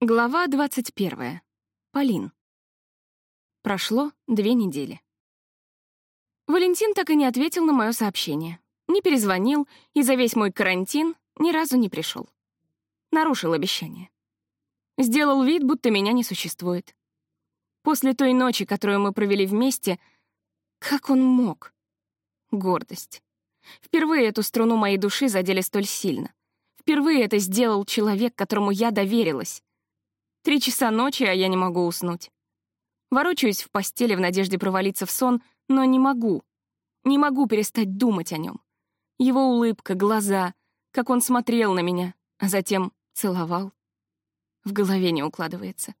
Глава 21. Полин. Прошло две недели. Валентин так и не ответил на мое сообщение. Не перезвонил и за весь мой карантин ни разу не пришел. Нарушил обещание. Сделал вид, будто меня не существует. После той ночи, которую мы провели вместе, как он мог? Гордость. Впервые эту струну моей души задели столь сильно. Впервые это сделал человек, которому я доверилась. Три часа ночи, а я не могу уснуть. Ворочаюсь в постели в надежде провалиться в сон, но не могу. Не могу перестать думать о нем. Его улыбка, глаза, как он смотрел на меня, а затем целовал. В голове не укладывается.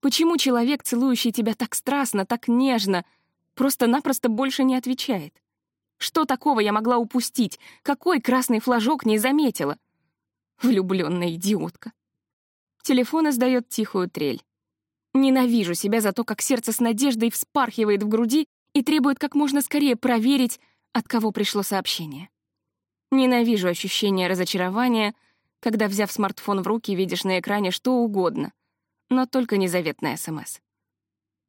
Почему человек, целующий тебя так страстно, так нежно, просто-напросто больше не отвечает? Что такого я могла упустить? Какой красный флажок не заметила? Влюбленная идиотка. Телефон издает тихую трель. Ненавижу себя за то, как сердце с надеждой вспархивает в груди и требует как можно скорее проверить, от кого пришло сообщение. Ненавижу ощущение разочарования, когда, взяв смартфон в руки, видишь на экране что угодно, но только не заветный СМС.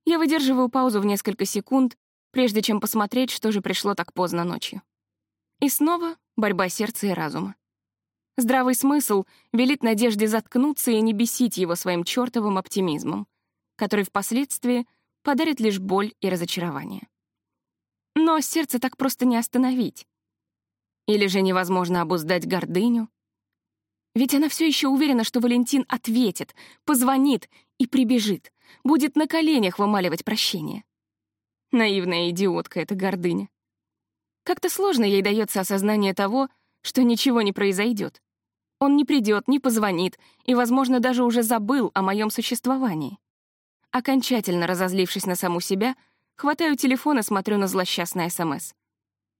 Я выдерживаю паузу в несколько секунд, прежде чем посмотреть, что же пришло так поздно ночью. И снова борьба сердца и разума. Здравый смысл велит Надежде заткнуться и не бесить его своим чертовым оптимизмом, который впоследствии подарит лишь боль и разочарование. Но сердце так просто не остановить. Или же невозможно обуздать гордыню. Ведь она все еще уверена, что Валентин ответит, позвонит и прибежит, будет на коленях вымаливать прощение. Наивная идиотка эта гордыня. Как-то сложно ей дается осознание того, что ничего не произойдет. Он не придет, не позвонит и, возможно, даже уже забыл о моем существовании. Окончательно разозлившись на саму себя, хватаю телефон и смотрю на злосчастное СМС.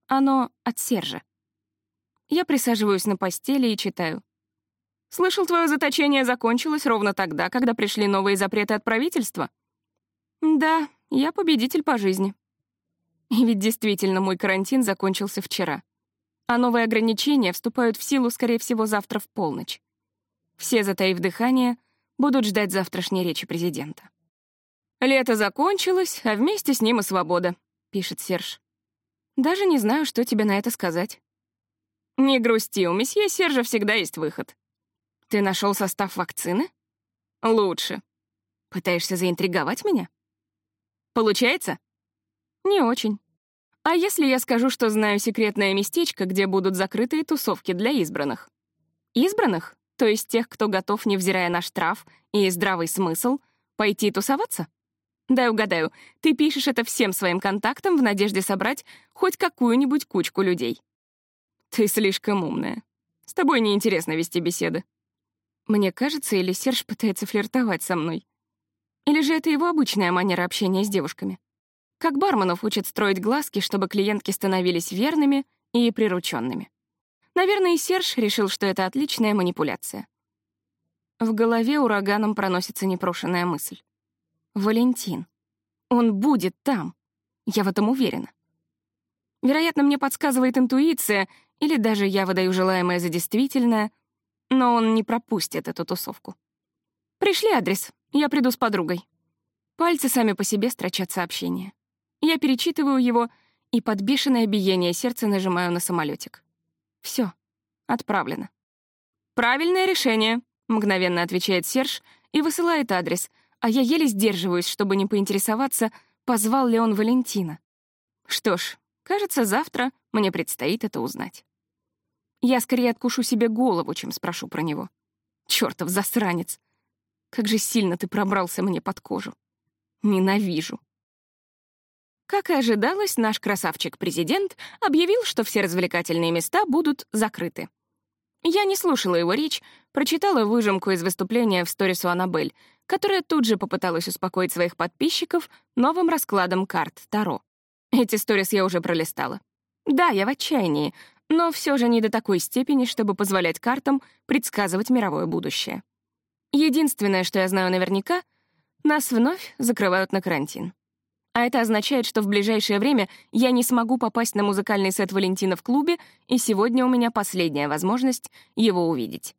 Оно от Сержа. Я присаживаюсь на постели и читаю. «Слышал, твое заточение закончилось ровно тогда, когда пришли новые запреты от правительства?» «Да, я победитель по жизни». И ведь действительно мой карантин закончился вчера а новые ограничения вступают в силу, скорее всего, завтра в полночь. Все, затаив дыхание, будут ждать завтрашней речи президента. «Лето закончилось, а вместе с ним и свобода», — пишет Серж. «Даже не знаю, что тебе на это сказать». «Не грусти, у месье Сержа всегда есть выход». «Ты нашел состав вакцины?» «Лучше». «Пытаешься заинтриговать меня?» «Получается?» «Не очень. А если я скажу, что знаю секретное местечко, где будут закрытые тусовки для избранных? Избранных? То есть тех, кто готов, невзирая на штраф и здравый смысл, пойти тусоваться? Дай угадаю, ты пишешь это всем своим контактам в надежде собрать хоть какую-нибудь кучку людей. Ты слишком умная. С тобой неинтересно вести беседы. Мне кажется, или Серж пытается флиртовать со мной. Или же это его обычная манера общения с девушками. Как барменов учат строить глазки, чтобы клиентки становились верными и прирученными. Наверное, и Серж решил, что это отличная манипуляция. В голове ураганом проносится непрошенная мысль. Валентин. Он будет там. Я в этом уверена. Вероятно, мне подсказывает интуиция, или даже я выдаю желаемое за действительное, но он не пропустит эту тусовку. Пришли адрес, я приду с подругой. Пальцы сами по себе строчат сообщения. Я перечитываю его и под бешеное биение сердца нажимаю на самолетик. Все, отправлено. «Правильное решение», — мгновенно отвечает Серж и высылает адрес, а я еле сдерживаюсь, чтобы не поинтересоваться, позвал ли он Валентина. Что ж, кажется, завтра мне предстоит это узнать. Я скорее откушу себе голову, чем спрошу про него. Чёртов засранец! Как же сильно ты пробрался мне под кожу. Ненавижу. Как и ожидалось, наш красавчик-президент объявил, что все развлекательные места будут закрыты. Я не слушала его речь, прочитала выжимку из выступления в сторису Аннабель, которая тут же попыталась успокоить своих подписчиков новым раскладом карт Таро. Эти сторис я уже пролистала. Да, я в отчаянии, но все же не до такой степени, чтобы позволять картам предсказывать мировое будущее. Единственное, что я знаю наверняка, нас вновь закрывают на карантин. А это означает, что в ближайшее время я не смогу попасть на музыкальный сет Валентина в клубе, и сегодня у меня последняя возможность его увидеть.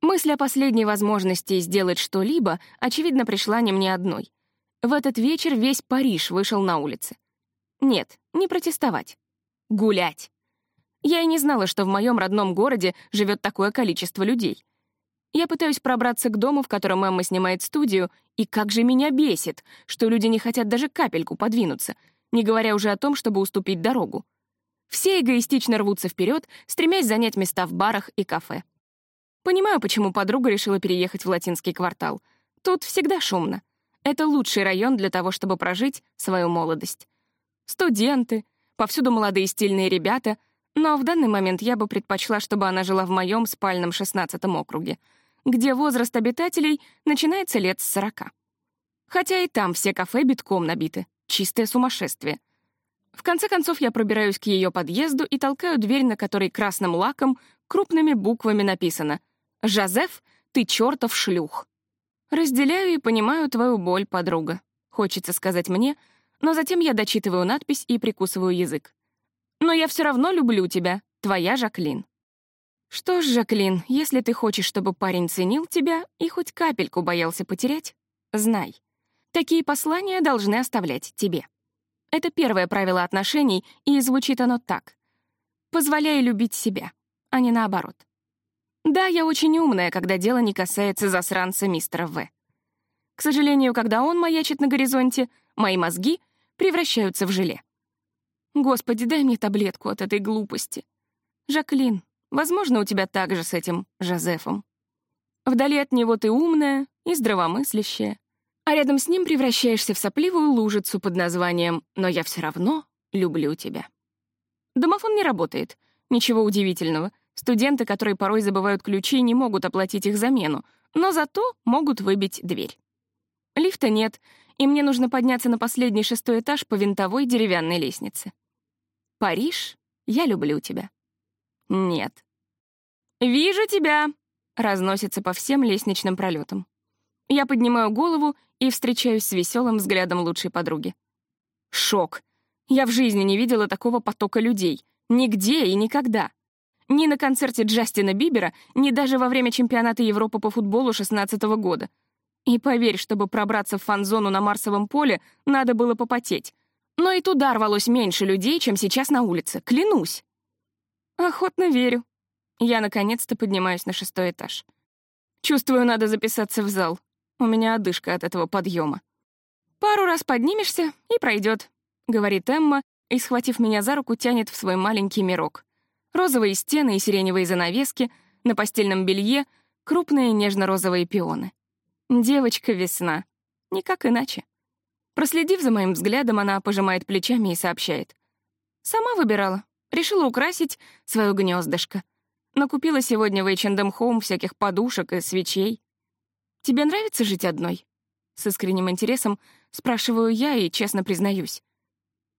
Мысль о последней возможности сделать что-либо, очевидно, пришла не мне одной. В этот вечер весь Париж вышел на улицы. Нет, не протестовать. Гулять. Я и не знала, что в моем родном городе живет такое количество людей. Я пытаюсь пробраться к дому, в котором Эмма снимает студию, и как же меня бесит, что люди не хотят даже капельку подвинуться, не говоря уже о том, чтобы уступить дорогу. Все эгоистично рвутся вперед, стремясь занять места в барах и кафе. Понимаю, почему подруга решила переехать в латинский квартал. Тут всегда шумно. Это лучший район для того, чтобы прожить свою молодость. Студенты, повсюду молодые стильные ребята, но в данный момент я бы предпочла, чтобы она жила в моем спальном 16-м округе — где возраст обитателей начинается лет с сорока. Хотя и там все кафе битком набиты. Чистое сумасшествие. В конце концов, я пробираюсь к ее подъезду и толкаю дверь, на которой красным лаком крупными буквами написано «Жозеф, ты чертов шлюх». Разделяю и понимаю твою боль, подруга. Хочется сказать мне, но затем я дочитываю надпись и прикусываю язык. Но я все равно люблю тебя, твоя Жаклин. Что ж, Жаклин, если ты хочешь, чтобы парень ценил тебя и хоть капельку боялся потерять, знай. Такие послания должны оставлять тебе. Это первое правило отношений, и звучит оно так. Позволяй любить себя, а не наоборот. Да, я очень умная, когда дело не касается засранца мистера В. К сожалению, когда он маячит на горизонте, мои мозги превращаются в желе. Господи, дай мне таблетку от этой глупости. Жаклин, Возможно, у тебя так же с этим Жозефом. Вдали от него ты умная и здравомыслящая, а рядом с ним превращаешься в сопливую лужицу под названием «Но я все равно люблю тебя». Домофон не работает. Ничего удивительного. Студенты, которые порой забывают ключи, не могут оплатить их замену, но зато могут выбить дверь. Лифта нет, и мне нужно подняться на последний шестой этаж по винтовой деревянной лестнице. Париж, я люблю тебя. Нет. «Вижу тебя!» — разносится по всем лестничным пролетам. Я поднимаю голову и встречаюсь с веселым взглядом лучшей подруги. Шок. Я в жизни не видела такого потока людей. Нигде и никогда. Ни на концерте Джастина Бибера, ни даже во время чемпионата Европы по футболу 16 -го года. И поверь, чтобы пробраться в фан-зону на Марсовом поле, надо было попотеть. Но и туда рвалось меньше людей, чем сейчас на улице, клянусь. Охотно верю. Я наконец-то поднимаюсь на шестой этаж. Чувствую, надо записаться в зал. У меня одышка от этого подъема. Пару раз поднимешься и пройдет, говорит Эмма и, схватив меня за руку, тянет в свой маленький мирок. Розовые стены и сиреневые занавески, на постельном белье крупные нежно-розовые пионы. Девочка-весна. Никак иначе. Проследив за моим взглядом, она пожимает плечами и сообщает. Сама выбирала. Решила украсить свое гнездышко. Накупила сегодня в H&M Home всяких подушек и свечей. «Тебе нравится жить одной?» С искренним интересом спрашиваю я и честно признаюсь.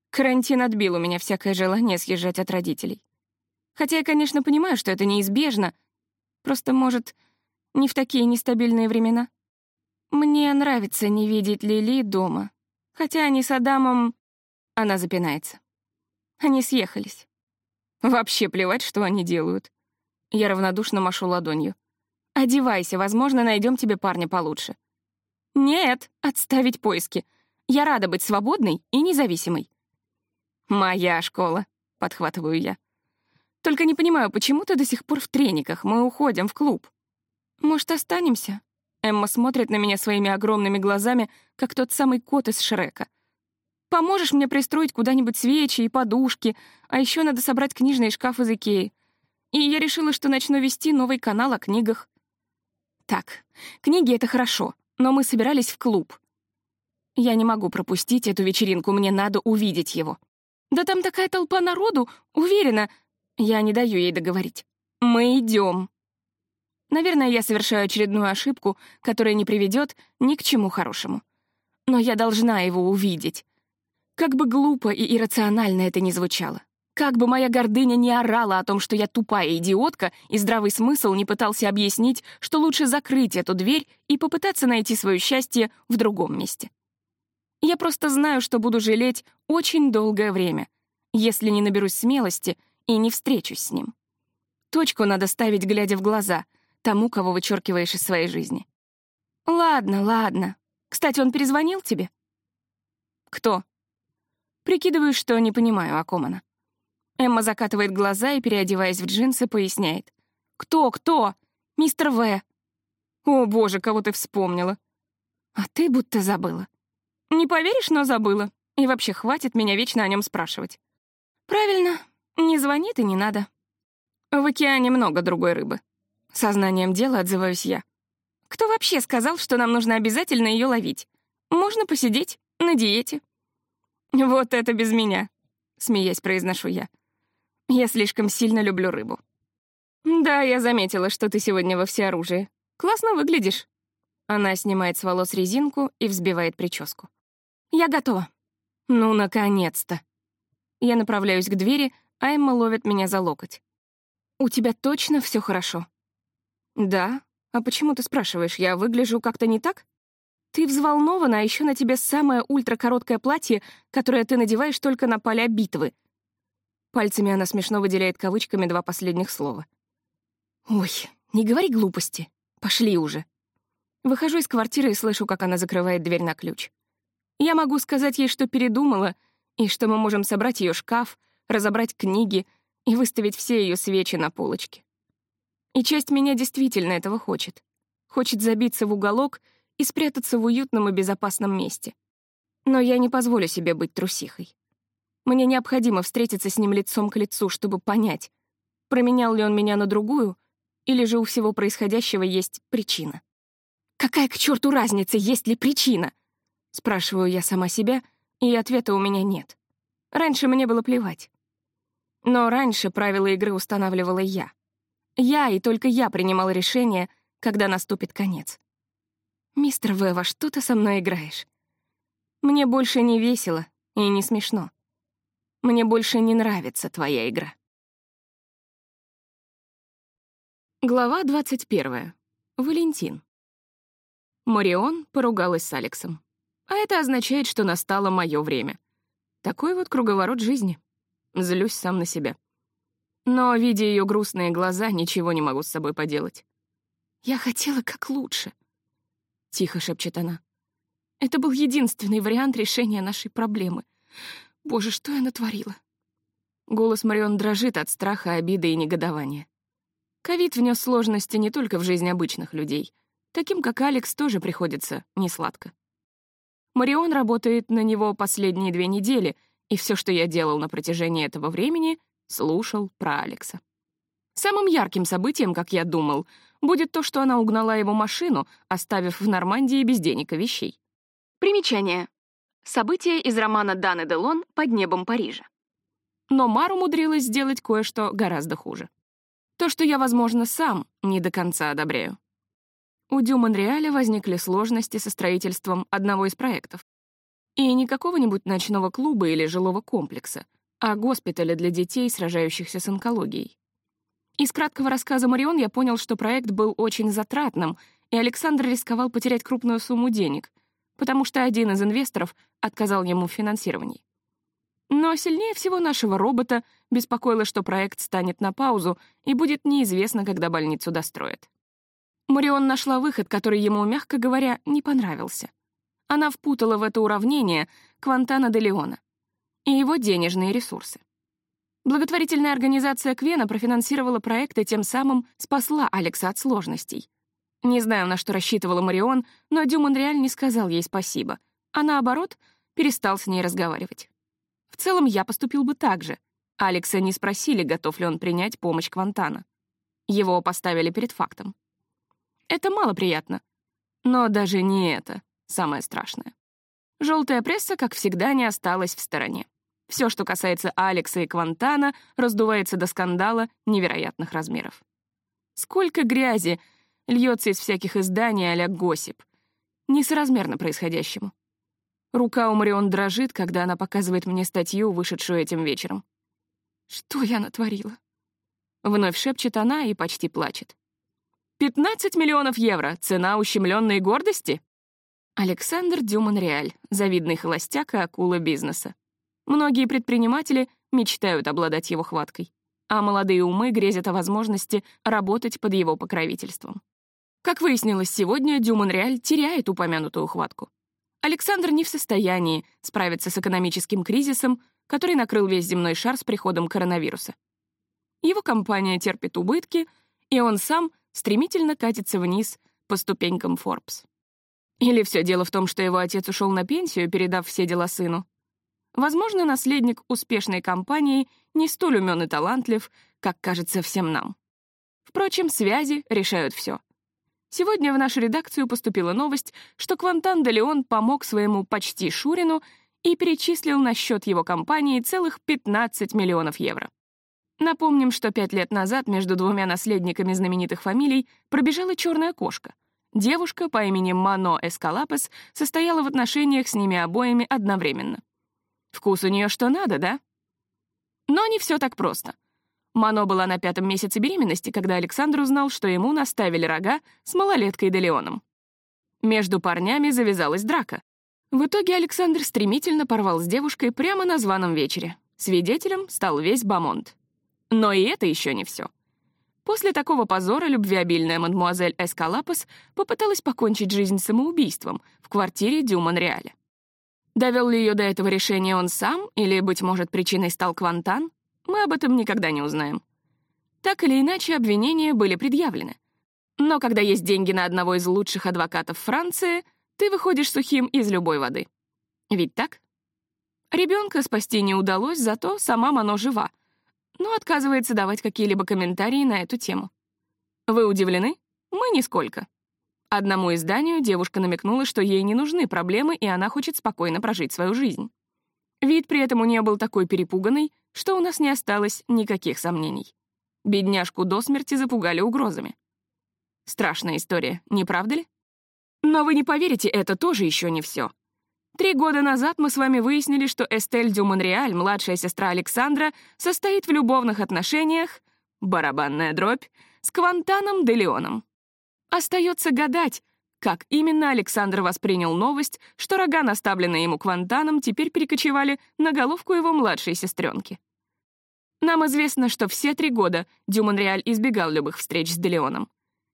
Карантин отбил у меня всякое желание съезжать от родителей. Хотя я, конечно, понимаю, что это неизбежно. Просто, может, не в такие нестабильные времена. Мне нравится не видеть Лили дома. Хотя они с Адамом... Она запинается. Они съехались. Вообще плевать, что они делают. Я равнодушно машу ладонью. Одевайся, возможно, найдем тебе парня получше. Нет, отставить поиски. Я рада быть свободной и независимой. Моя школа, подхватываю я. Только не понимаю, почему ты до сих пор в трениках? Мы уходим в клуб. Может, останемся? Эмма смотрит на меня своими огромными глазами, как тот самый кот из Шрека — Поможешь мне пристроить куда-нибудь свечи и подушки, а еще надо собрать книжный шкаф из Икеи. И я решила, что начну вести новый канал о книгах. Так, книги — это хорошо, но мы собирались в клуб. Я не могу пропустить эту вечеринку, мне надо увидеть его. Да там такая толпа народу, уверена. Я не даю ей договорить. Мы идем. Наверное, я совершаю очередную ошибку, которая не приведет ни к чему хорошему. Но я должна его увидеть. Как бы глупо и иррационально это ни звучало. Как бы моя гордыня не орала о том, что я тупая идиотка, и здравый смысл не пытался объяснить, что лучше закрыть эту дверь и попытаться найти свое счастье в другом месте. Я просто знаю, что буду жалеть очень долгое время, если не наберусь смелости и не встречусь с ним. Точку надо ставить, глядя в глаза, тому, кого вычеркиваешь из своей жизни. Ладно, ладно. Кстати, он перезвонил тебе? Кто? Прикидываю, что не понимаю, о ком она. Эмма закатывает глаза и, переодеваясь в джинсы, поясняет. «Кто, кто? Мистер В». «О, боже, кого ты вспомнила?» «А ты будто забыла». «Не поверишь, но забыла. И вообще, хватит меня вечно о нем спрашивать». «Правильно. Не звонит и не надо». В океане много другой рыбы. Сознанием дела отзываюсь я. Кто вообще сказал, что нам нужно обязательно ее ловить? Можно посидеть на диете. Вот это без меня, смеясь произношу я. Я слишком сильно люблю рыбу. Да, я заметила, что ты сегодня во всеоружии. Классно выглядишь. Она снимает с волос резинку и взбивает прическу. Я готова. Ну, наконец-то. Я направляюсь к двери, а Эмма ловит меня за локоть. «У тебя точно все хорошо?» «Да. А почему ты спрашиваешь? Я выгляжу как-то не так?» «Ты взволнована, а еще на тебе самое ультракороткое платье, которое ты надеваешь только на поля битвы». Пальцами она смешно выделяет кавычками два последних слова. «Ой, не говори глупости. Пошли уже». Выхожу из квартиры и слышу, как она закрывает дверь на ключ. Я могу сказать ей, что передумала, и что мы можем собрать ее шкаф, разобрать книги — и выставить все ее свечи на полочке. И часть меня действительно этого хочет. Хочет забиться в уголок и спрятаться в уютном и безопасном месте. Но я не позволю себе быть трусихой. Мне необходимо встретиться с ним лицом к лицу, чтобы понять, променял ли он меня на другую, или же у всего происходящего есть причина. «Какая к черту разница, есть ли причина?» Спрашиваю я сама себя, и ответа у меня нет. Раньше мне было плевать. Но раньше правила игры устанавливала я. Я и только я принимал решение, когда наступит конец. «Мистер В, во что ты со мной играешь? Мне больше не весело и не смешно. Мне больше не нравится твоя игра». Глава 21. Валентин. Марион поругалась с Алексом. А это означает, что настало мое время. Такой вот круговорот жизни. Злюсь сам на себя. Но, видя ее грустные глаза, ничего не могу с собой поделать. «Я хотела как лучше», — тихо шепчет она. «Это был единственный вариант решения нашей проблемы. Боже, что я натворила?» Голос Марион дрожит от страха, обиды и негодования. Ковид внес сложности не только в жизнь обычных людей. Таким, как Алекс, тоже приходится несладко. Марион работает на него последние две недели — и все, что я делал на протяжении этого времени, слушал про Алекса. Самым ярким событием, как я думал, будет то, что она угнала его машину, оставив в Нормандии без денег и вещей. Примечание. Событие из романа Даны Делон «Под небом Парижа». Но Мар умудрилась сделать кое-что гораздо хуже. То, что я, возможно, сам не до конца одобряю. У Дю Монреаля возникли сложности со строительством одного из проектов. И не какого-нибудь ночного клуба или жилого комплекса, а госпиталя для детей, сражающихся с онкологией. Из краткого рассказа Марион я понял, что проект был очень затратным, и Александр рисковал потерять крупную сумму денег, потому что один из инвесторов отказал ему в финансировании. Но сильнее всего нашего робота беспокоило, что проект станет на паузу и будет неизвестно, когда больницу достроят. Марион нашла выход, который ему, мягко говоря, не понравился. Она впутала в это уравнение Квантана де Леона и его денежные ресурсы. Благотворительная организация Квена профинансировала проект и тем самым спасла Алекса от сложностей. Не знаю, на что рассчитывала Марион, но Дю Монреаль не сказал ей спасибо, а наоборот, перестал с ней разговаривать. В целом, я поступил бы так же. Алекса не спросили, готов ли он принять помощь Квантана. Его поставили перед фактом. Это мало приятно. Но даже не это самое страшное. Желтая пресса, как всегда, не осталась в стороне. Все, что касается Алекса и Квантана, раздувается до скандала невероятных размеров. Сколько грязи льется из всяких изданий а-ля «Госип». Несоразмерно происходящему. Рука у Марион дрожит, когда она показывает мне статью, вышедшую этим вечером. «Что я натворила?» Вновь шепчет она и почти плачет. «15 миллионов евро — цена ущемленной гордости?» Александр Дюмон-Реаль, завидный холостяк и акула бизнеса. Многие предприниматели мечтают обладать его хваткой. а молодые умы грезят о возможности работать под его покровительством. Как выяснилось сегодня, Дюмонреаль теряет упомянутую хватку. Александр не в состоянии справиться с экономическим кризисом, который накрыл весь земной шар с приходом коронавируса. Его компания терпит убытки, и он сам стремительно катится вниз по ступенькам Forbes. Или все дело в том, что его отец ушел на пенсию, передав все дела сыну. Возможно, наследник успешной компании не столь умен и талантлив, как кажется всем нам. Впрочем, связи решают все. Сегодня в нашу редакцию поступила новость, что Квантан де Леон помог своему почти Шурину и перечислил на счет его компании целых 15 миллионов евро. Напомним, что пять лет назад между двумя наследниками знаменитых фамилий пробежала черная кошка. Девушка по имени Мано Эскалапес состояла в отношениях с ними обоими одновременно. Вкус у нее что надо, да? Но не все так просто — Мано была на пятом месяце беременности, когда Александр узнал, что ему наставили рога с малолеткой Делеоном. Между парнями завязалась драка. В итоге Александр стремительно порвал с девушкой прямо на званом вечере. Свидетелем стал весь Бамонт. Но и это еще не все. После такого позора любвеобильная мадмуазель Эскалапас попыталась покончить жизнь самоубийством в квартире Дю Монреаля. Довел ли ее до этого решения он сам, или, быть может, причиной стал Квантан, мы об этом никогда не узнаем. Так или иначе, обвинения были предъявлены. Но когда есть деньги на одного из лучших адвокатов Франции, ты выходишь сухим из любой воды. Ведь так? Ребенка спасти не удалось, зато сама Мано жива, но отказывается давать какие-либо комментарии на эту тему. Вы удивлены? Мы нисколько. Одному изданию девушка намекнула, что ей не нужны проблемы, и она хочет спокойно прожить свою жизнь. Вид при этом у нее был такой перепуганный, что у нас не осталось никаких сомнений. Бедняжку до смерти запугали угрозами. Страшная история, не правда ли? Но вы не поверите, это тоже еще не все. Три года назад мы с вами выяснили, что Эстель Дю Монреаль, младшая сестра Александра, состоит в любовных отношениях, барабанная дробь, с Квантаном де Леоном. Остается гадать, как именно Александр воспринял новость, что рога, наставленные ему квантаном, теперь перекочевали на головку его младшей сестренки? Нам известно, что все три года Дюмонреаль избегал любых встреч с Делеоном.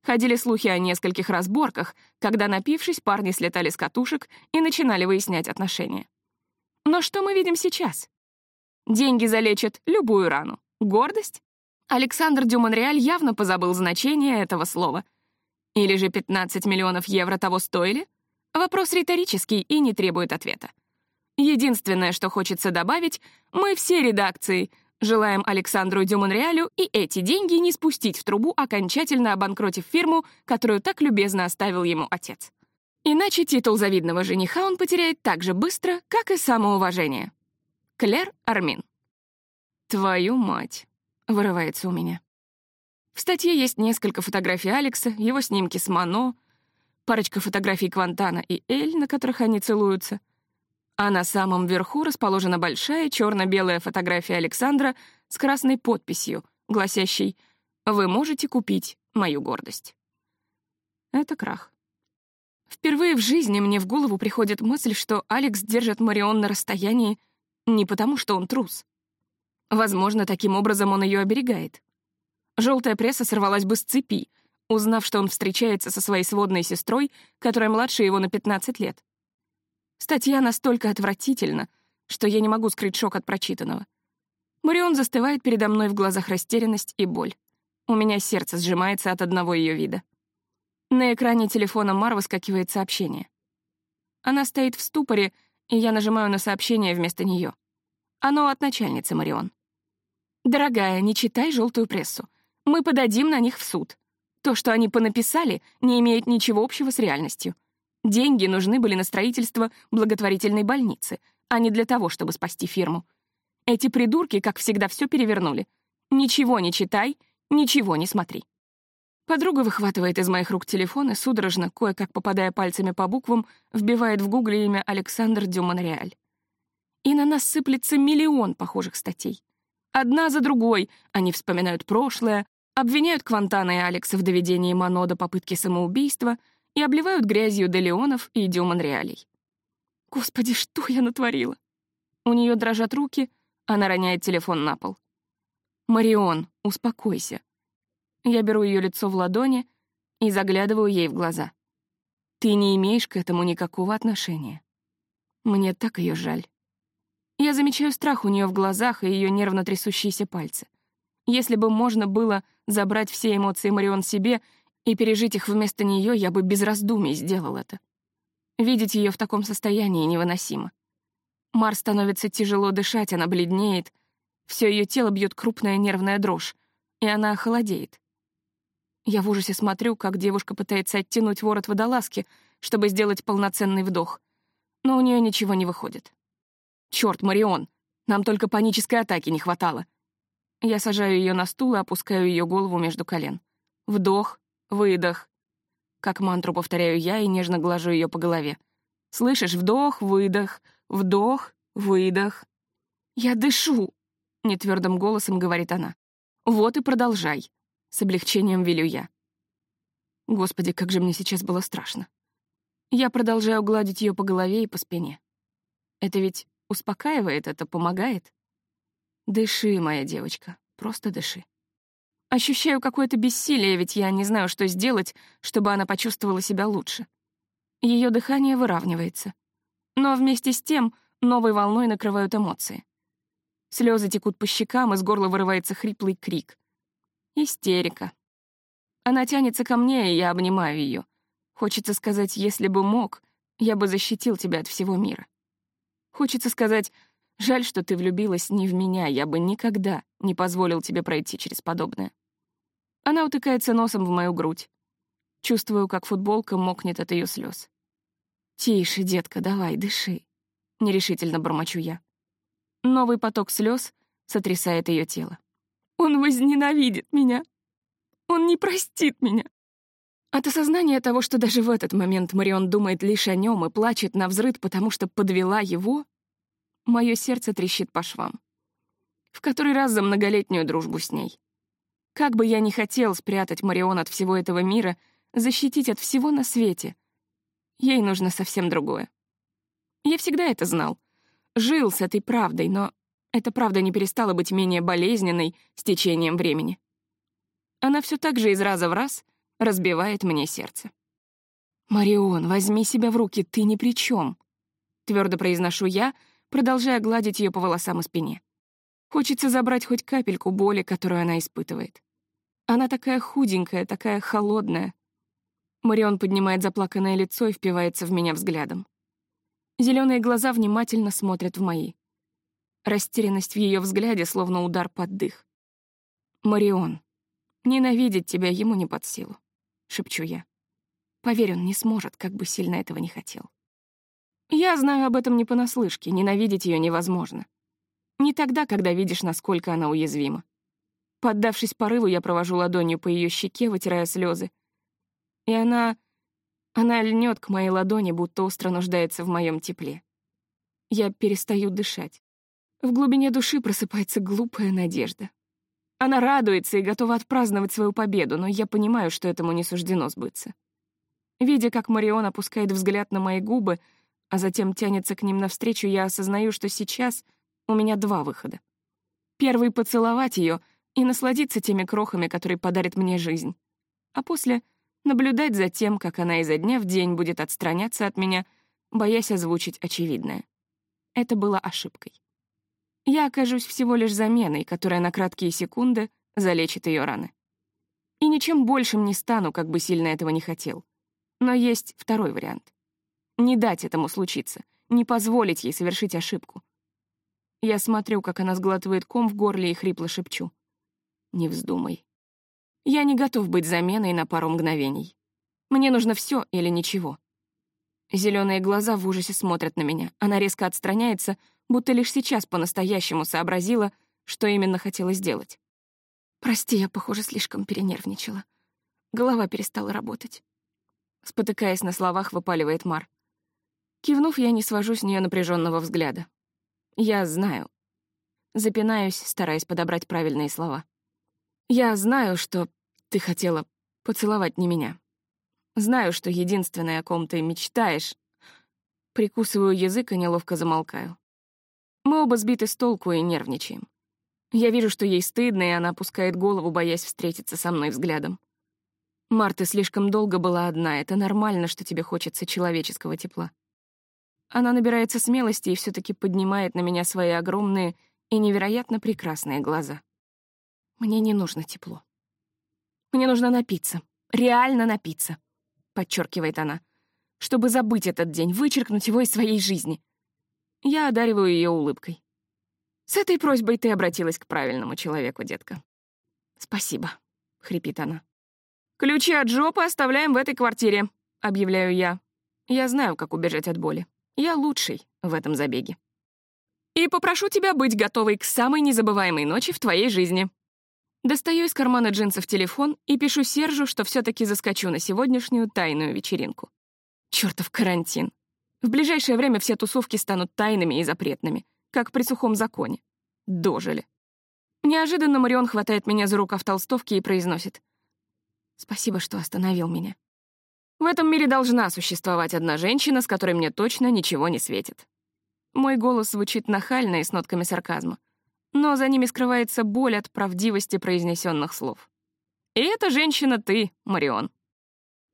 Ходили слухи о нескольких разборках, когда, напившись, парни слетали с катушек и начинали выяснять отношения. Но что мы видим сейчас? Деньги залечат любую рану. Гордость? Александр Дюмонреаль явно позабыл значение этого слова — или же 15 миллионов евро того стоили? Вопрос риторический и не требует ответа. Единственное, что хочется добавить, мы все редакции желаем Александру Дюмонреалю и эти деньги не спустить в трубу, окончательно обанкротив фирму, которую так любезно оставил ему отец. Иначе титул завидного жениха он потеряет так же быстро, как и самоуважение. Клер Армин. «Твою мать!» — вырывается у меня. В статье есть несколько фотографий Алекса, его снимки с Мано, парочка фотографий Квантана и Эль, на которых они целуются. А на самом верху расположена большая черно-белая фотография Александра с красной подписью, гласящей «Вы можете купить мою гордость». Это крах. Впервые в жизни мне в голову приходит мысль, что Алекс держит Марион на расстоянии не потому, что он трус. Возможно, таким образом он ее оберегает. Желтая пресса сорвалась бы с цепи, узнав, что он встречается со своей сводной сестрой, которая младше его на 15 лет. Статья настолько отвратительна, что я не могу скрыть шок от прочитанного. Марион застывает передо мной в глазах растерянность и боль. У меня сердце сжимается от одного ее вида. На экране телефона Мар выскакивает сообщение. Она стоит в ступоре, и я нажимаю на сообщение вместо нее. Оно от начальницы Марион. «Дорогая, не читай желтую прессу. Мы подадим на них в суд. То, что они понаписали, не имеет ничего общего с реальностью. Деньги нужны были на строительство благотворительной больницы, а не для того, чтобы спасти фирму. Эти придурки, как всегда, все перевернули. Ничего не читай, ничего не смотри. Подруга выхватывает из моих рук телефон и судорожно, кое-как попадая пальцами по буквам, вбивает в гугле имя Александр Дюмонреаль. И на нас сыплется миллион похожих статей. Одна за другой они вспоминают прошлое, обвиняют Квантана и Алекса в доведении Мано до попытки самоубийства и обливают грязью Делеонов и Дюмонреалей. Господи, что я натворила? У нее дрожат руки, она роняет телефон на пол. «Марион, успокойся». Я беру ее лицо в ладони и заглядываю ей в глаза. «Ты не имеешь к этому никакого отношения. Мне так ее жаль». Я замечаю страх у нее в глазах и ее нервно трясущиеся пальцы. Если бы можно было забрать все эмоции Марион себе и пережить их вместо нее, я бы без раздумий сделал это. Видеть ее в таком состоянии невыносимо. Мар становится тяжело дышать, она бледнеет, все ее тело бьет крупная нервная дрожь, и она холодеет. Я в ужасе смотрю, как девушка пытается оттянуть ворот водолазки, чтобы сделать полноценный вдох, но у нее ничего не выходит. Черт, Марион, нам только панической атаки не хватало. Я сажаю ее на стул и опускаю ее голову между колен. Вдох, выдох. Как мантру повторяю я и нежно глажу ее по голове. Слышишь, вдох, выдох, вдох, выдох. Я дышу, нетвердым голосом говорит она. Вот и продолжай. С облегчением велю я. Господи, как же мне сейчас было страшно. Я продолжаю гладить ее по голове и по спине. Это ведь успокаивает, это помогает. Дыши, моя девочка, просто дыши. Ощущаю какое-то бессилие, ведь я не знаю, что сделать, чтобы она почувствовала себя лучше. Ее дыхание выравнивается. Но вместе с тем новой волной накрывают эмоции. Слезы текут по щекам, из горла вырывается хриплый крик. Истерика. Она тянется ко мне, и я обнимаю ее. Хочется сказать, если бы мог, я бы защитил тебя от всего мира. Хочется сказать, Жаль, что ты влюбилась не в меня, я бы никогда не позволил тебе пройти через подобное. Она утыкается носом в мою грудь. Чувствую, как футболка мокнет от ее слез. «Тише, детка, давай, дыши», — нерешительно бормочу я. Новый поток слез сотрясает ее тело. «Он возненавидит меня. Он не простит меня». От осознания того, что даже в этот момент Марион думает лишь о нем и плачет на взрыд, потому что подвела его, Мое сердце трещит по швам. В который раз за многолетнюю дружбу с ней. Как бы я ни хотел спрятать Марион от всего этого мира, защитить от всего на свете, ей нужно совсем другое. Я всегда это знал. Жил с этой правдой, но эта правда не перестала быть менее болезненной с течением времени. Она все так же из раза в раз разбивает мне сердце. «Марион, возьми себя в руки, ты ни при чем», — твердо произношу я, продолжая гладить ее по волосам и спине. Хочется забрать хоть капельку боли, которую она испытывает. Она такая худенькая, такая холодная. Марион поднимает заплаканное лицо и впивается в меня взглядом. Зеленые глаза внимательно смотрят в мои. Растерянность в ее взгляде, словно удар под дых. «Марион, ненавидеть тебя ему не под силу», — шепчу я. Поверь, он не сможет, как бы сильно этого не хотел. Я знаю об этом не понаслышке, ненавидеть ее невозможно. Не тогда, когда видишь, насколько она уязвима. Поддавшись порыву, я провожу ладонью по ее щеке, вытирая слезы. И она... Она льнет к моей ладони, будто остро нуждается в моем тепле. Я перестаю дышать. В глубине души просыпается глупая надежда. Она радуется и готова отпраздновать свою победу, но я понимаю, что этому не суждено сбыться. Видя, как Марион опускает взгляд на мои губы, а затем тянется к ним навстречу, я осознаю, что сейчас у меня два выхода. Первый — поцеловать ее и насладиться теми крохами, которые подарит мне жизнь. А после — наблюдать за тем, как она изо дня в день будет отстраняться от меня, боясь озвучить очевидное. Это было ошибкой. Я окажусь всего лишь заменой, которая на краткие секунды залечит ее раны. И ничем большим не стану, как бы сильно этого не хотел. Но есть второй вариант. Не дать этому случиться, не позволить ей совершить ошибку. Я смотрю, как она сглатывает ком в горле и хрипло шепчу. «Не вздумай. Я не готов быть заменой на пару мгновений. Мне нужно все или ничего». Зеленые глаза в ужасе смотрят на меня. Она резко отстраняется, будто лишь сейчас по-настоящему сообразила, что именно хотела сделать. «Прости, я, похоже, слишком перенервничала. Голова перестала работать». Спотыкаясь на словах, выпаливает Мар. Кивнув, я не свожу с нее напряженного взгляда. Я знаю. Запинаюсь, стараясь подобрать правильные слова. Я знаю, что ты хотела поцеловать не меня. Знаю, что единственное, о ком ты мечтаешь. Прикусываю язык и неловко замолкаю. Мы оба сбиты с толку и нервничаем. Я вижу, что ей стыдно, и она опускает голову, боясь встретиться со мной взглядом. Марта слишком долго была одна, это нормально, что тебе хочется человеческого тепла. Она набирается смелости и все таки поднимает на меня свои огромные и невероятно прекрасные глаза. Мне не нужно тепло. Мне нужно напиться, реально напиться, подчеркивает она, чтобы забыть этот день, вычеркнуть его из своей жизни. Я одариваю ее улыбкой. С этой просьбой ты обратилась к правильному человеку, детка. Спасибо, хрипит она. Ключи от жопы оставляем в этой квартире, объявляю я. Я знаю, как убежать от боли. Я лучший в этом забеге. И попрошу тебя быть готовой к самой незабываемой ночи в твоей жизни. Достаю из кармана джинсов телефон и пишу Сержу, что все таки заскочу на сегодняшнюю тайную вечеринку. Чёртов карантин. В ближайшее время все тусовки станут тайными и запретными, как при сухом законе. Дожили. Неожиданно Марион хватает меня за рукав толстовки и произносит. «Спасибо, что остановил меня». В этом мире должна существовать одна женщина, с которой мне точно ничего не светит. Мой голос звучит нахально и с нотками сарказма, но за ними скрывается боль от правдивости произнесенных слов. И эта женщина ты, Марион.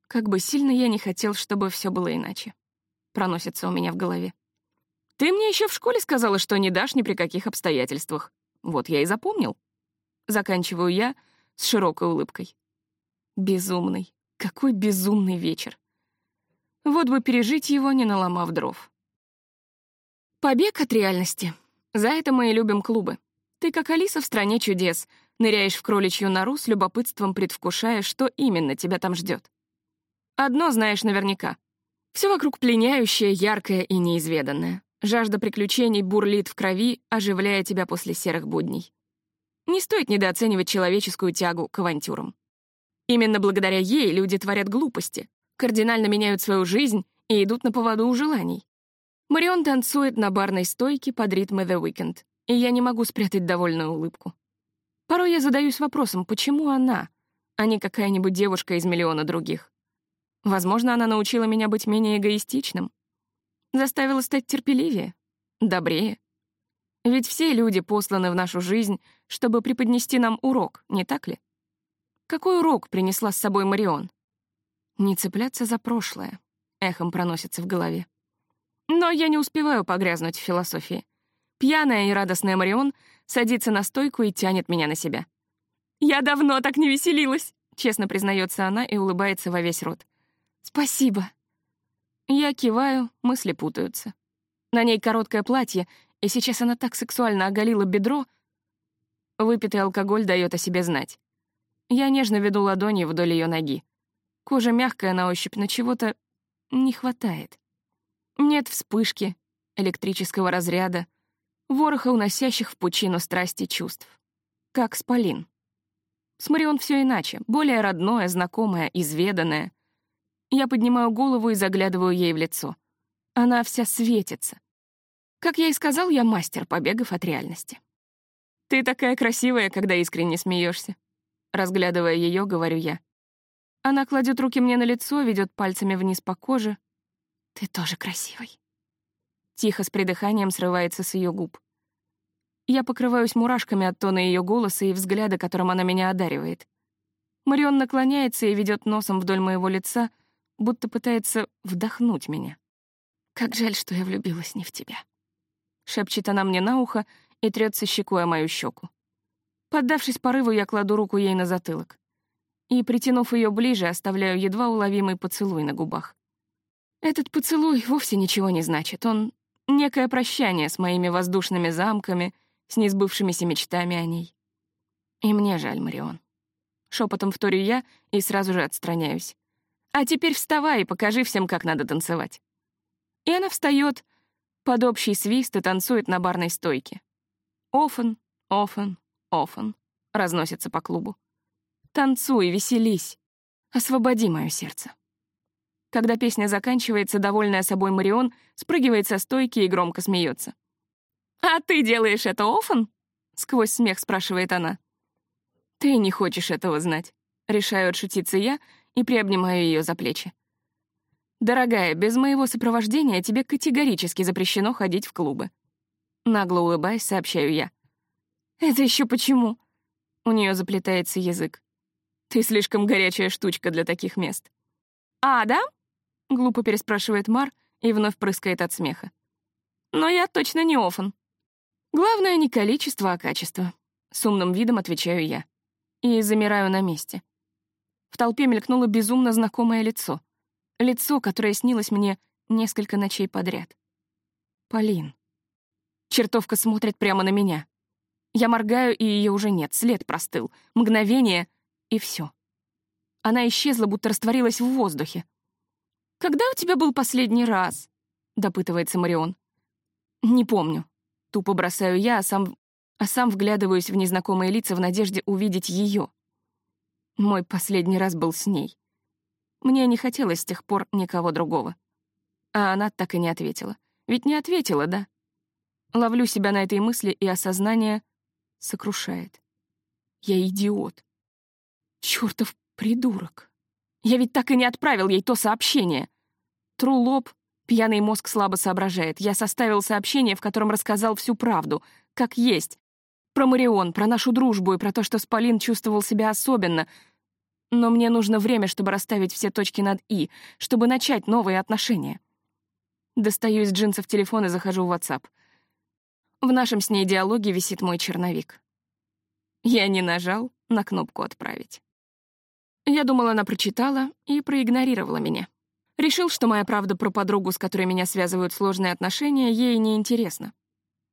Как бы сильно я не хотел, чтобы все было иначе. Проносится у меня в голове. Ты мне еще в школе сказала, что не дашь ни при каких обстоятельствах. Вот я и запомнил. Заканчиваю я с широкой улыбкой. Безумный. Какой безумный вечер. Вот бы пережить его, не наломав дров. Побег от реальности. За это мы и любим клубы. Ты как Алиса в «Стране чудес», ныряешь в кроличью нору с любопытством предвкушая, что именно тебя там ждет. Одно знаешь наверняка. Все вокруг пленяющее, яркое и неизведанное. Жажда приключений бурлит в крови, оживляя тебя после серых будней. Не стоит недооценивать человеческую тягу к авантюрам. Именно благодаря ей люди творят глупости, кардинально меняют свою жизнь и идут на поводу у желаний. Марион танцует на барной стойке под ритмы The Weeknd, и я не могу спрятать довольную улыбку. Порой я задаюсь вопросом, почему она, а не какая-нибудь девушка из миллиона других. Возможно, она научила меня быть менее эгоистичным, заставила стать терпеливее, добрее. Ведь все люди посланы в нашу жизнь, чтобы преподнести нам урок, не так ли? Какой урок принесла с собой Марион? Не цепляться за прошлое, эхом проносится в голове. Но я не успеваю погрязнуть в философии. Пьяная и радостная Марион садится на стойку и тянет меня на себя. «Я давно так не веселилась», — честно признается она и улыбается во весь рот. «Спасибо». Я киваю, мысли путаются. На ней короткое платье, и сейчас она так сексуально оголила бедро. Выпитый алкоголь дает о себе знать. Я нежно веду ладони вдоль ее ноги. Кожа мягкая на ощупь, но чего-то не хватает. Нет вспышки, электрического разряда, вороха уносящих в пучину страсти чувств. Как с Полин. С Марион все иначе, более родное, знакомое, изведанное. Я поднимаю голову и заглядываю ей в лицо. Она вся светится. Как я и сказал, я мастер побегов от реальности. Ты такая красивая, когда искренне смеешься. Разглядывая ее, говорю я. Она кладет руки мне на лицо, ведет пальцами вниз по коже. «Ты тоже красивый». Тихо с придыханием срывается с ее губ. Я покрываюсь мурашками от тона ее голоса и взгляда, которым она меня одаривает. Марион наклоняется и ведет носом вдоль моего лица, будто пытается вдохнуть меня. «Как жаль, что я влюбилась не в тебя», — шепчет она мне на ухо и трется щекой о мою щеку. Поддавшись порыву, я кладу руку ей на затылок. И, притянув ее ближе, оставляю едва уловимый поцелуй на губах. Этот поцелуй вовсе ничего не значит. Он — некое прощание с моими воздушными замками, с несбывшимися мечтами о ней. И мне жаль, Марион. Шепотом вторю я и сразу же отстраняюсь. А теперь вставай и покажи всем, как надо танцевать. И она встает под общий свист и танцует на барной стойке. Офен, офен, Офен разносится по клубу. Танцуй, веселись. Освободи мое сердце. Когда песня заканчивается, довольная собой Марион спрыгивает со стойки и громко смеется. «А ты делаешь это Офен?» — сквозь смех спрашивает она. «Ты не хочешь этого знать», — решаю отшутиться я и приобнимаю ее за плечи. «Дорогая, без моего сопровождения тебе категорически запрещено ходить в клубы». Нагло улыбаясь, сообщаю я. «Это еще почему?» У нее заплетается язык. «Ты слишком горячая штучка для таких мест». «А, да?» — глупо переспрашивает Мар и вновь прыскает от смеха. «Но я точно не офан». «Главное не количество, а качество», — с умным видом отвечаю я. И замираю на месте. В толпе мелькнуло безумно знакомое лицо. Лицо, которое снилось мне несколько ночей подряд. Полин. Чертовка смотрит прямо на меня. Я моргаю, и ее уже нет, след простыл. Мгновение, и все. Она исчезла, будто растворилась в воздухе. «Когда у тебя был последний раз?» — допытывается Марион. «Не помню». Тупо бросаю я, а сам, а сам вглядываюсь в незнакомые лица в надежде увидеть ее. Мой последний раз был с ней. Мне не хотелось с тех пор никого другого. А она так и не ответила. Ведь не ответила, да? Ловлю себя на этой мысли, и осознание сокрушает. Я идиот. Чёртов придурок. Я ведь так и не отправил ей то сообщение. Тру лоб, пьяный мозг слабо соображает. Я составил сообщение, в котором рассказал всю правду, как есть. Про Марион, про нашу дружбу и про то, что Спалин чувствовал себя особенно. Но мне нужно время, чтобы расставить все точки над «и», чтобы начать новые отношения. Достаю из джинсов телефон и захожу в WhatsApp — в нашем с ней диалоге висит мой черновик. Я не нажал на кнопку «Отправить». Я думала, она прочитала и проигнорировала меня. Решил, что моя правда про подругу, с которой меня связывают сложные отношения, ей не интересна.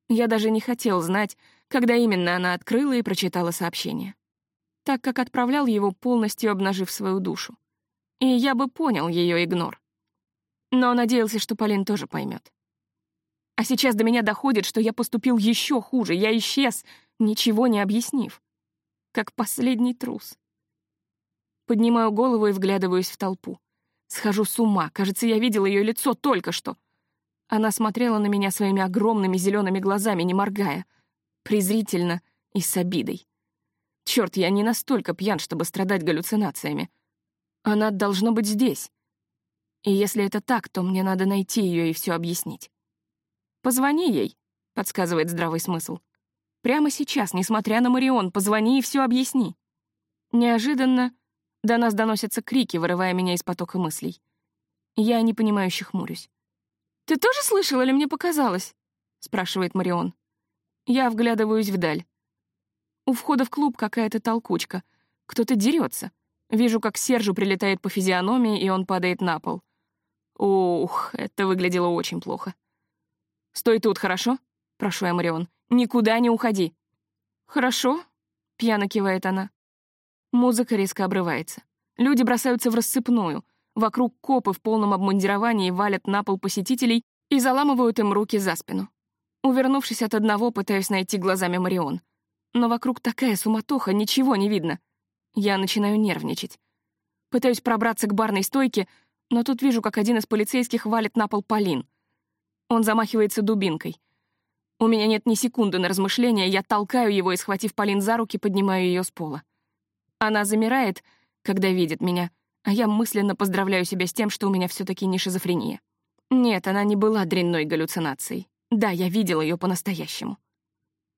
Я даже не хотел знать, когда именно она открыла и прочитала сообщение, так как отправлял его, полностью обнажив свою душу. И я бы понял ее игнор. Но надеялся, что Полин тоже поймет. А сейчас до меня доходит, что я поступил еще хуже, я исчез, ничего не объяснив. Как последний трус. Поднимаю голову и вглядываюсь в толпу. Схожу с ума, кажется, я видел ее лицо только что. Она смотрела на меня своими огромными зелеными глазами, не моргая, презрительно и с обидой. Черт, я не настолько пьян, чтобы страдать галлюцинациями. Она должно быть здесь. И если это так, то мне надо найти ее и все объяснить. «Позвони ей», — подсказывает здравый смысл. «Прямо сейчас, несмотря на Марион, позвони и все объясни». Неожиданно до нас доносятся крики, вырывая меня из потока мыслей. Я непонимающе хмурюсь. «Ты тоже слышал или мне показалось?» — спрашивает Марион. Я вглядываюсь вдаль. У входа в клуб какая-то толкучка. Кто-то дерется. Вижу, как Сержу прилетает по физиономии, и он падает на пол. Ух, это выглядело очень плохо. «Стой тут, хорошо?» — прошу я Марион. «Никуда не уходи». «Хорошо», — пьяно кивает она. Музыка резко обрывается. Люди бросаются в рассыпную. Вокруг копы в полном обмундировании валят на пол посетителей и заламывают им руки за спину. Увернувшись от одного, пытаюсь найти глазами Марион. Но вокруг такая суматоха, ничего не видно. Я начинаю нервничать. Пытаюсь пробраться к барной стойке, но тут вижу, как один из полицейских валит на пол Полин — он замахивается дубинкой. У меня нет ни секунды на размышления, я толкаю его и, схватив Полин за руки, поднимаю ее с пола. Она замирает, когда видит меня, а я мысленно поздравляю себя с тем, что у меня все таки не шизофрения. Нет, она не была дрянной галлюцинацией. Да, я видел ее по-настоящему.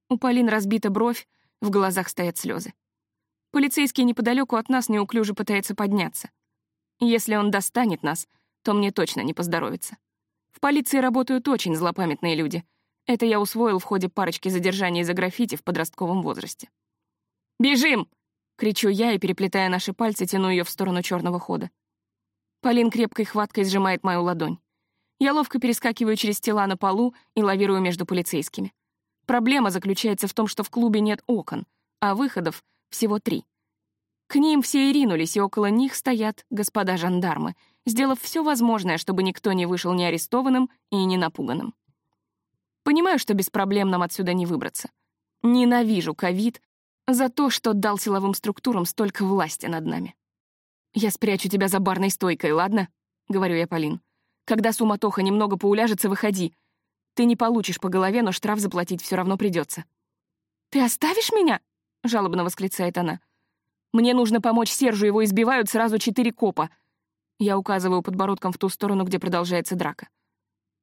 У Полин разбита бровь, в глазах стоят слезы. Полицейский неподалеку от нас неуклюже пытается подняться. Если он достанет нас, то мне точно не поздоровится. В полиции работают очень злопамятные люди. Это я усвоил в ходе парочки задержаний за граффити в подростковом возрасте. «Бежим!» — кричу я и, переплетая наши пальцы, тяну ее в сторону черного хода. Полин крепкой хваткой сжимает мою ладонь. Я ловко перескакиваю через тела на полу и лавирую между полицейскими. Проблема заключается в том, что в клубе нет окон, а выходов всего три. К ним все и ринулись, и около них стоят господа жандармы — сделав все возможное, чтобы никто не вышел ни арестованным и не напуганным. Понимаю, что без проблем нам отсюда не выбраться. Ненавижу ковид за то, что дал силовым структурам столько власти над нами. «Я спрячу тебя за барной стойкой, ладно?» — говорю я Полин. «Когда суматоха немного поуляжется, выходи. Ты не получишь по голове, но штраф заплатить все равно придется. «Ты оставишь меня?» — жалобно восклицает она. «Мне нужно помочь Сержу, его избивают сразу четыре копа. Я указываю подбородком в ту сторону, где продолжается драка.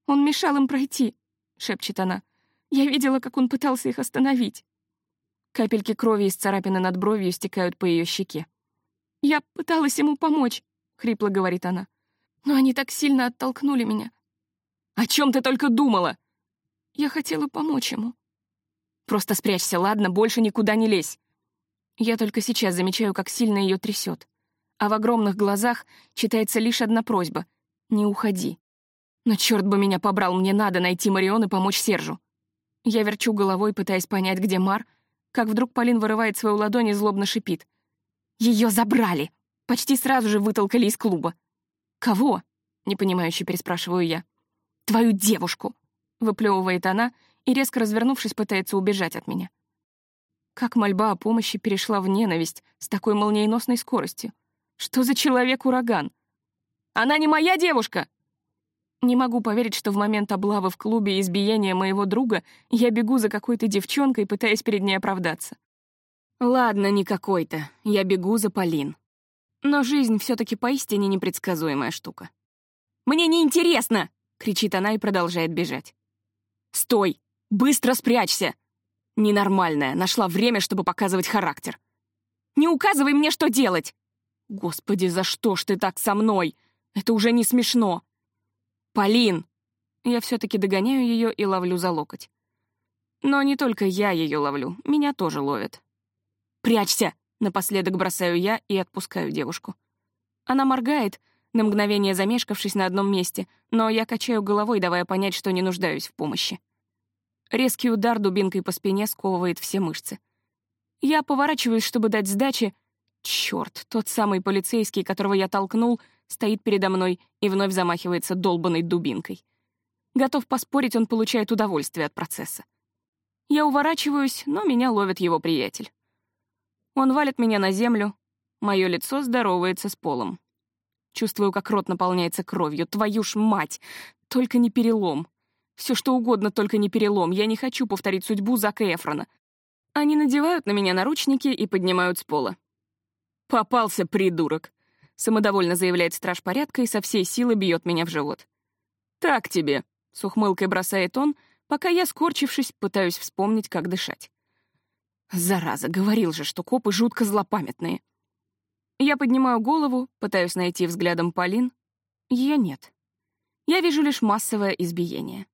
«Он мешал им пройти», — шепчет она. «Я видела, как он пытался их остановить». Капельки крови из царапины над бровью стекают по ее щеке. «Я пыталась ему помочь», — хрипло говорит она. «Но они так сильно оттолкнули меня». «О чем ты только думала?» «Я хотела помочь ему». «Просто спрячься, ладно? Больше никуда не лезь». Я только сейчас замечаю, как сильно ее трясет. А в огромных глазах читается лишь одна просьба — «Не уходи». Но черт бы меня побрал, мне надо найти Марион и помочь Сержу. Я верчу головой, пытаясь понять, где Мар, как вдруг Полин вырывает свою ладонь и злобно шипит. Ее забрали! Почти сразу же вытолкали из клуба. «Кого?» — непонимающе переспрашиваю я. «Твою девушку!» — выплевывает она и, резко развернувшись, пытается убежать от меня. Как мольба о помощи перешла в ненависть с такой молниеносной скоростью? Что за человек-ураган? «Она не моя девушка!» Не могу поверить, что в момент облавы в клубе и избиения моего друга я бегу за какой-то девчонкой, пытаясь перед ней оправдаться. Ладно, не какой-то, я бегу за Полин. Но жизнь все таки поистине непредсказуемая штука. «Мне не интересно! кричит она и продолжает бежать. «Стой! Быстро спрячься!» Ненормальная, нашла время, чтобы показывать характер. «Не указывай мне, что делать!» «Господи, за что ж ты так со мной? Это уже не смешно!» «Полин!» Я все-таки догоняю ее и ловлю за локоть. Но не только я ее ловлю, меня тоже ловят. «Прячься!» — напоследок бросаю я и отпускаю девушку. Она моргает, на мгновение замешкавшись на одном месте, но я качаю головой, давая понять, что не нуждаюсь в помощи. Резкий удар дубинкой по спине сковывает все мышцы. Я поворачиваюсь, чтобы дать сдачи. Черт, тот самый полицейский, которого я толкнул — стоит передо мной и вновь замахивается долбанной дубинкой. Готов поспорить, он получает удовольствие от процесса. Я уворачиваюсь, но меня ловит его приятель. Он валит меня на землю, мое лицо здоровается с полом. Чувствую, как рот наполняется кровью. Твою ж мать! Только не перелом. Все что угодно, только не перелом. Я не хочу повторить судьбу Зака Эфрона. Они надевают на меня наручники и поднимают с пола. Попался, придурок. Самодовольно заявляет страж порядка и со всей силы бьет меня в живот. «Так тебе», — с ухмылкой бросает он, пока я, скорчившись, пытаюсь вспомнить, как дышать. Зараза, говорил же, что копы жутко злопамятные. Я поднимаю голову, пытаюсь найти взглядом Полин. Ее нет. Я вижу лишь массовое избиение.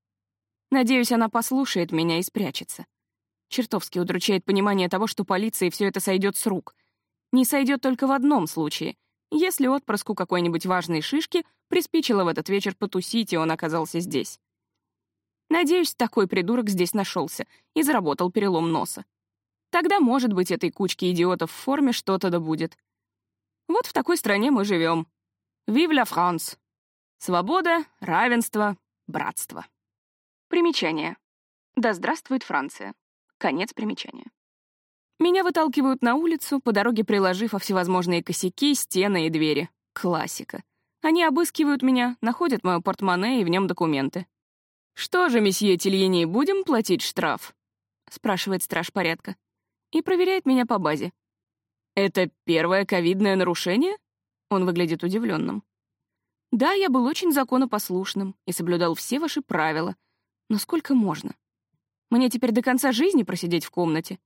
Надеюсь, она послушает меня и спрячется. Чертовски удручает понимание того, что полиции все это сойдет с рук. Не сойдет только в одном случае, если отпрыску какой-нибудь важной шишки приспичило в этот вечер потусить, и он оказался здесь. Надеюсь, такой придурок здесь нашелся и заработал перелом носа. Тогда, может быть, этой кучке идиотов в форме что-то да будет. Вот в такой стране мы живем. Vive la France! Свобода, равенство, братство. Примечание. Да здравствует Франция. Конец примечания. Меня выталкивают на улицу, по дороге приложив о всевозможные косяки, стены и двери. Классика. Они обыскивают меня, находят мое портмоне и в нем документы. «Что же, месье Тильени, будем платить штраф?» — спрашивает страж порядка. И проверяет меня по базе. «Это первое ковидное нарушение?» Он выглядит удивленным. «Да, я был очень законопослушным и соблюдал все ваши правила. Но сколько можно? Мне теперь до конца жизни просидеть в комнате?»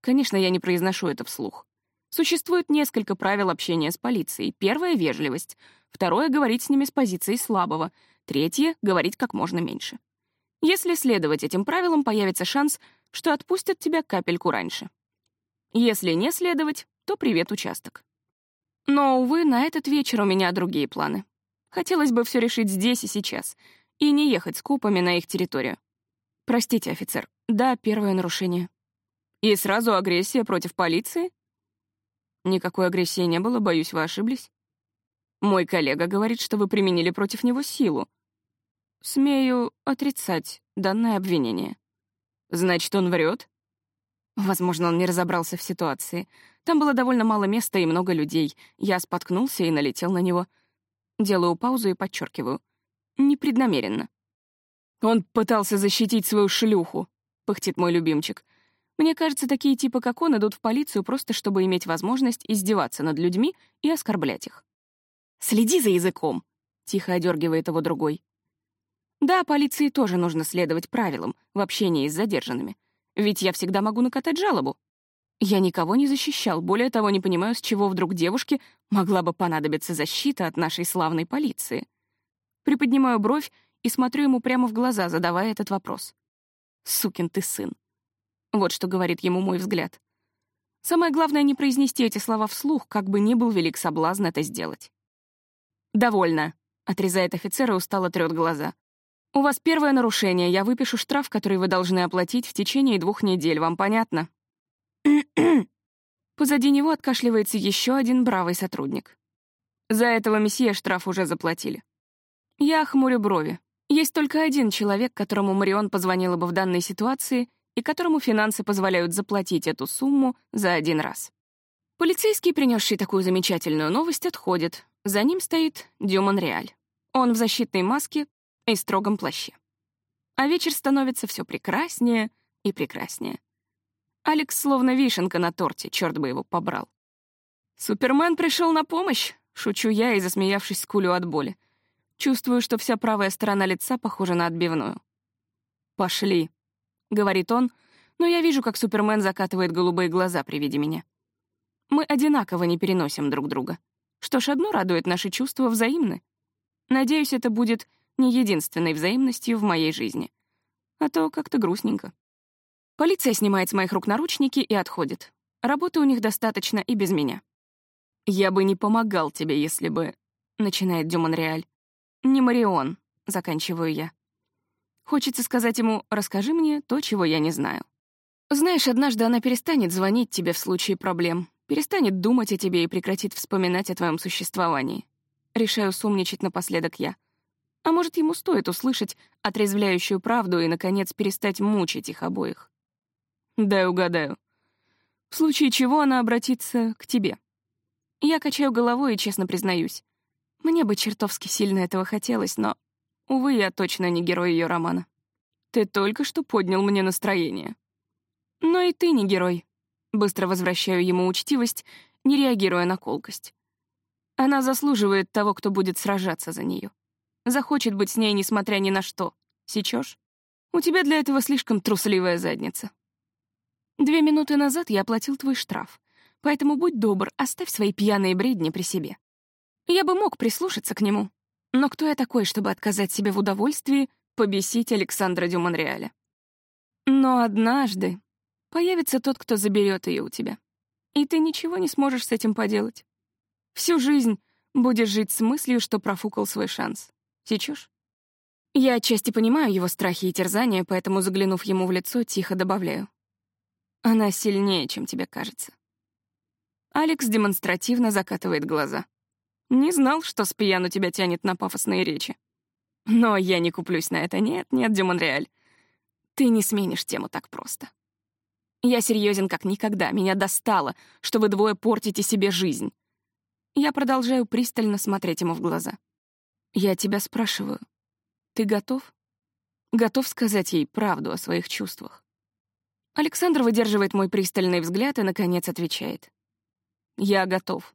Конечно, я не произношу это вслух. Существует несколько правил общения с полицией. Первое — вежливость. Второе — говорить с ними с позиции слабого. Третье — говорить как можно меньше. Если следовать этим правилам, появится шанс, что отпустят тебя капельку раньше. Если не следовать, то привет, участок. Но, увы, на этот вечер у меня другие планы. Хотелось бы все решить здесь и сейчас, и не ехать с копами на их территорию. Простите, офицер, да, первое нарушение. И сразу агрессия против полиции? Никакой агрессии не было, боюсь, вы ошиблись. Мой коллега говорит, что вы применили против него силу. Смею отрицать данное обвинение. Значит, он врет? Возможно, он не разобрался в ситуации. Там было довольно мало места и много людей. Я споткнулся и налетел на него. Делаю паузу и подчеркиваю. Непреднамеренно. Он пытался защитить свою шлюху, пыхтит мой любимчик. Мне кажется, такие типы, как он, идут в полицию просто, чтобы иметь возможность издеваться над людьми и оскорблять их. «Следи за языком!» — тихо одергивает его другой. Да, полиции тоже нужно следовать правилам в общении с задержанными. ведь я всегда могу накатать жалобу. Я никого не защищал, более того, не понимаю, с чего вдруг девушке могла бы понадобиться защита от нашей славной полиции. Приподнимаю бровь и смотрю ему прямо в глаза, задавая этот вопрос. «Сукин ты сын». Вот что говорит ему мой взгляд. Самое главное — не произнести эти слова вслух, как бы ни был велик соблазн это сделать. «Довольно», — отрезает офицер и устало трёт глаза. «У вас первое нарушение. Я выпишу штраф, который вы должны оплатить в течение двух недель. Вам понятно?» Позади него откашливается еще один бравый сотрудник. За этого месье штраф уже заплатили. Я хмурю брови. Есть только один человек, которому Марион позвонила бы в данной ситуации и которому финансы позволяют заплатить эту сумму за один раз. Полицейский, принесший такую замечательную новость, отходит. За ним стоит Дюмон Реаль. Он в защитной маске и строгом плаще. А вечер становится все прекраснее и прекраснее. Алекс словно вишенка на торте, черт бы его побрал. «Супермен пришел на помощь», — шучу я и, засмеявшись, скулю от боли. Чувствую, что вся правая сторона лица похожа на отбивную. «Пошли», — говорит он, но я вижу, как Супермен закатывает голубые глаза при виде меня. Мы одинаково не переносим друг друга. Что ж, одно радует, наши чувства взаимны. Надеюсь, это будет не единственной взаимностью в моей жизни. А то как-то грустненько. Полиция снимает с моих рук наручники и отходит. Работы у них достаточно и без меня. «Я бы не помогал тебе, если бы...» — начинает Дюмон Реаль. «Не Марион», — заканчиваю я. Хочется сказать ему «расскажи мне то, чего я не знаю». Знаешь, однажды она перестанет звонить тебе в случае проблем, перестанет думать о тебе и прекратит вспоминать о твоем существовании. Решаю сумничать напоследок я. А может, ему стоит услышать отрезвляющую правду и, наконец, перестать мучить их обоих. Дай угадаю. В случае чего она обратится к тебе. Я качаю головой и честно признаюсь. Мне бы чертовски сильно этого хотелось, но, увы, я точно не герой ее романа. Ты только что поднял мне настроение. Но и ты не герой. Быстро возвращаю ему учтивость, не реагируя на колкость. Она заслуживает того, кто будет сражаться за нее. Захочет быть с ней, несмотря ни на что. Сечешь? У тебя для этого слишком трусливая задница. Две минуты назад я оплатил твой штраф, поэтому будь добр, оставь свои пьяные бредни при себе. Я бы мог прислушаться к нему, но кто я такой, чтобы отказать себе в удовольствии побесить Александра Дюмонреаля? Но однажды появится тот, кто заберет ее у тебя, и ты ничего не сможешь с этим поделать. Всю жизнь будешь жить с мыслью, что профукал свой шанс. Сечешь? Я отчасти понимаю его страхи и терзания, поэтому, заглянув ему в лицо, тихо добавляю. Она сильнее, чем тебе кажется. Алекс демонстративно закатывает глаза. Не знал, что с пьяну тебя тянет на пафосные речи. Но я не куплюсь на это. Нет, нет, Дюмонреаль. Ты не сменишь тему так просто. Я серьезен как никогда. Меня достало, что вы двое портите себе жизнь. Я продолжаю пристально смотреть ему в глаза. Я тебя спрашиваю. Ты готов? Готов сказать ей правду о своих чувствах? Александр выдерживает мой пристальный взгляд и, наконец, отвечает. «Я готов.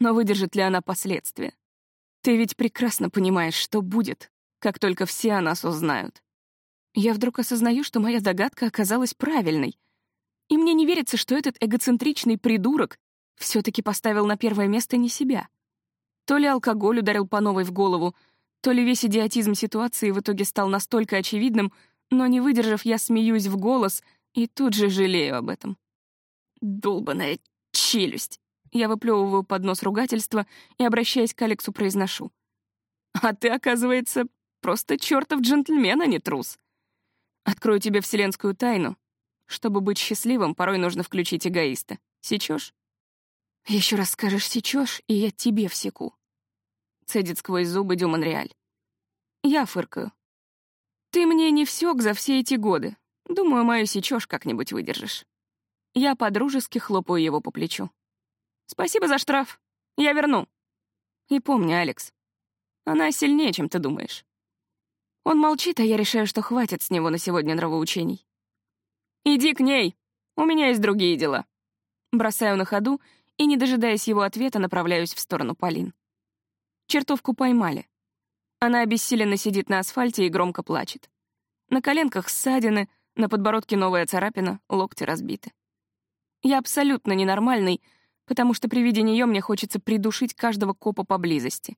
Но выдержит ли она последствия? Ты ведь прекрасно понимаешь, что будет, как только все о нас узнают. Я вдруг осознаю, что моя догадка оказалась правильной. И мне не верится, что этот эгоцентричный придурок все таки поставил на первое место не себя. То ли алкоголь ударил по новой в голову, то ли весь идиотизм ситуации в итоге стал настолько очевидным, но, не выдержав, я смеюсь в голос — и тут же жалею об этом. Долбаная челюсть. Я выплевываю под нос ругательства и, обращаясь к Алексу, произношу. «А ты, оказывается, просто чертов джентльмен, а не трус. Открою тебе вселенскую тайну. Чтобы быть счастливым, порой нужно включить эгоиста. Сечешь? Еще раз скажешь «сечешь», и я тебе всеку. Цедит сквозь зубы Дюмонреаль. Я фыркаю. Ты мне не всёк за все эти годы, Думаю, мою сечёшь как-нибудь выдержишь. Я подружески хлопаю его по плечу. Спасибо за штраф. Я верну. И помни, Алекс, она сильнее, чем ты думаешь. Он молчит, а я решаю, что хватит с него на сегодня нравоучений. «Иди к ней, у меня есть другие дела». Бросаю на ходу и, не дожидаясь его ответа, направляюсь в сторону Полин. Чертовку поймали. Она обессиленно сидит на асфальте и громко плачет. На коленках ссадины, На подбородке новая царапина, локти разбиты. Я абсолютно ненормальный, потому что при виде нее мне хочется придушить каждого копа поблизости.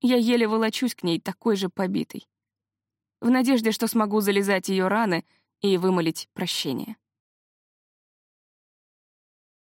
Я еле волочусь к ней, такой же побитой. В надежде, что смогу залезать ее раны и вымолить прощение.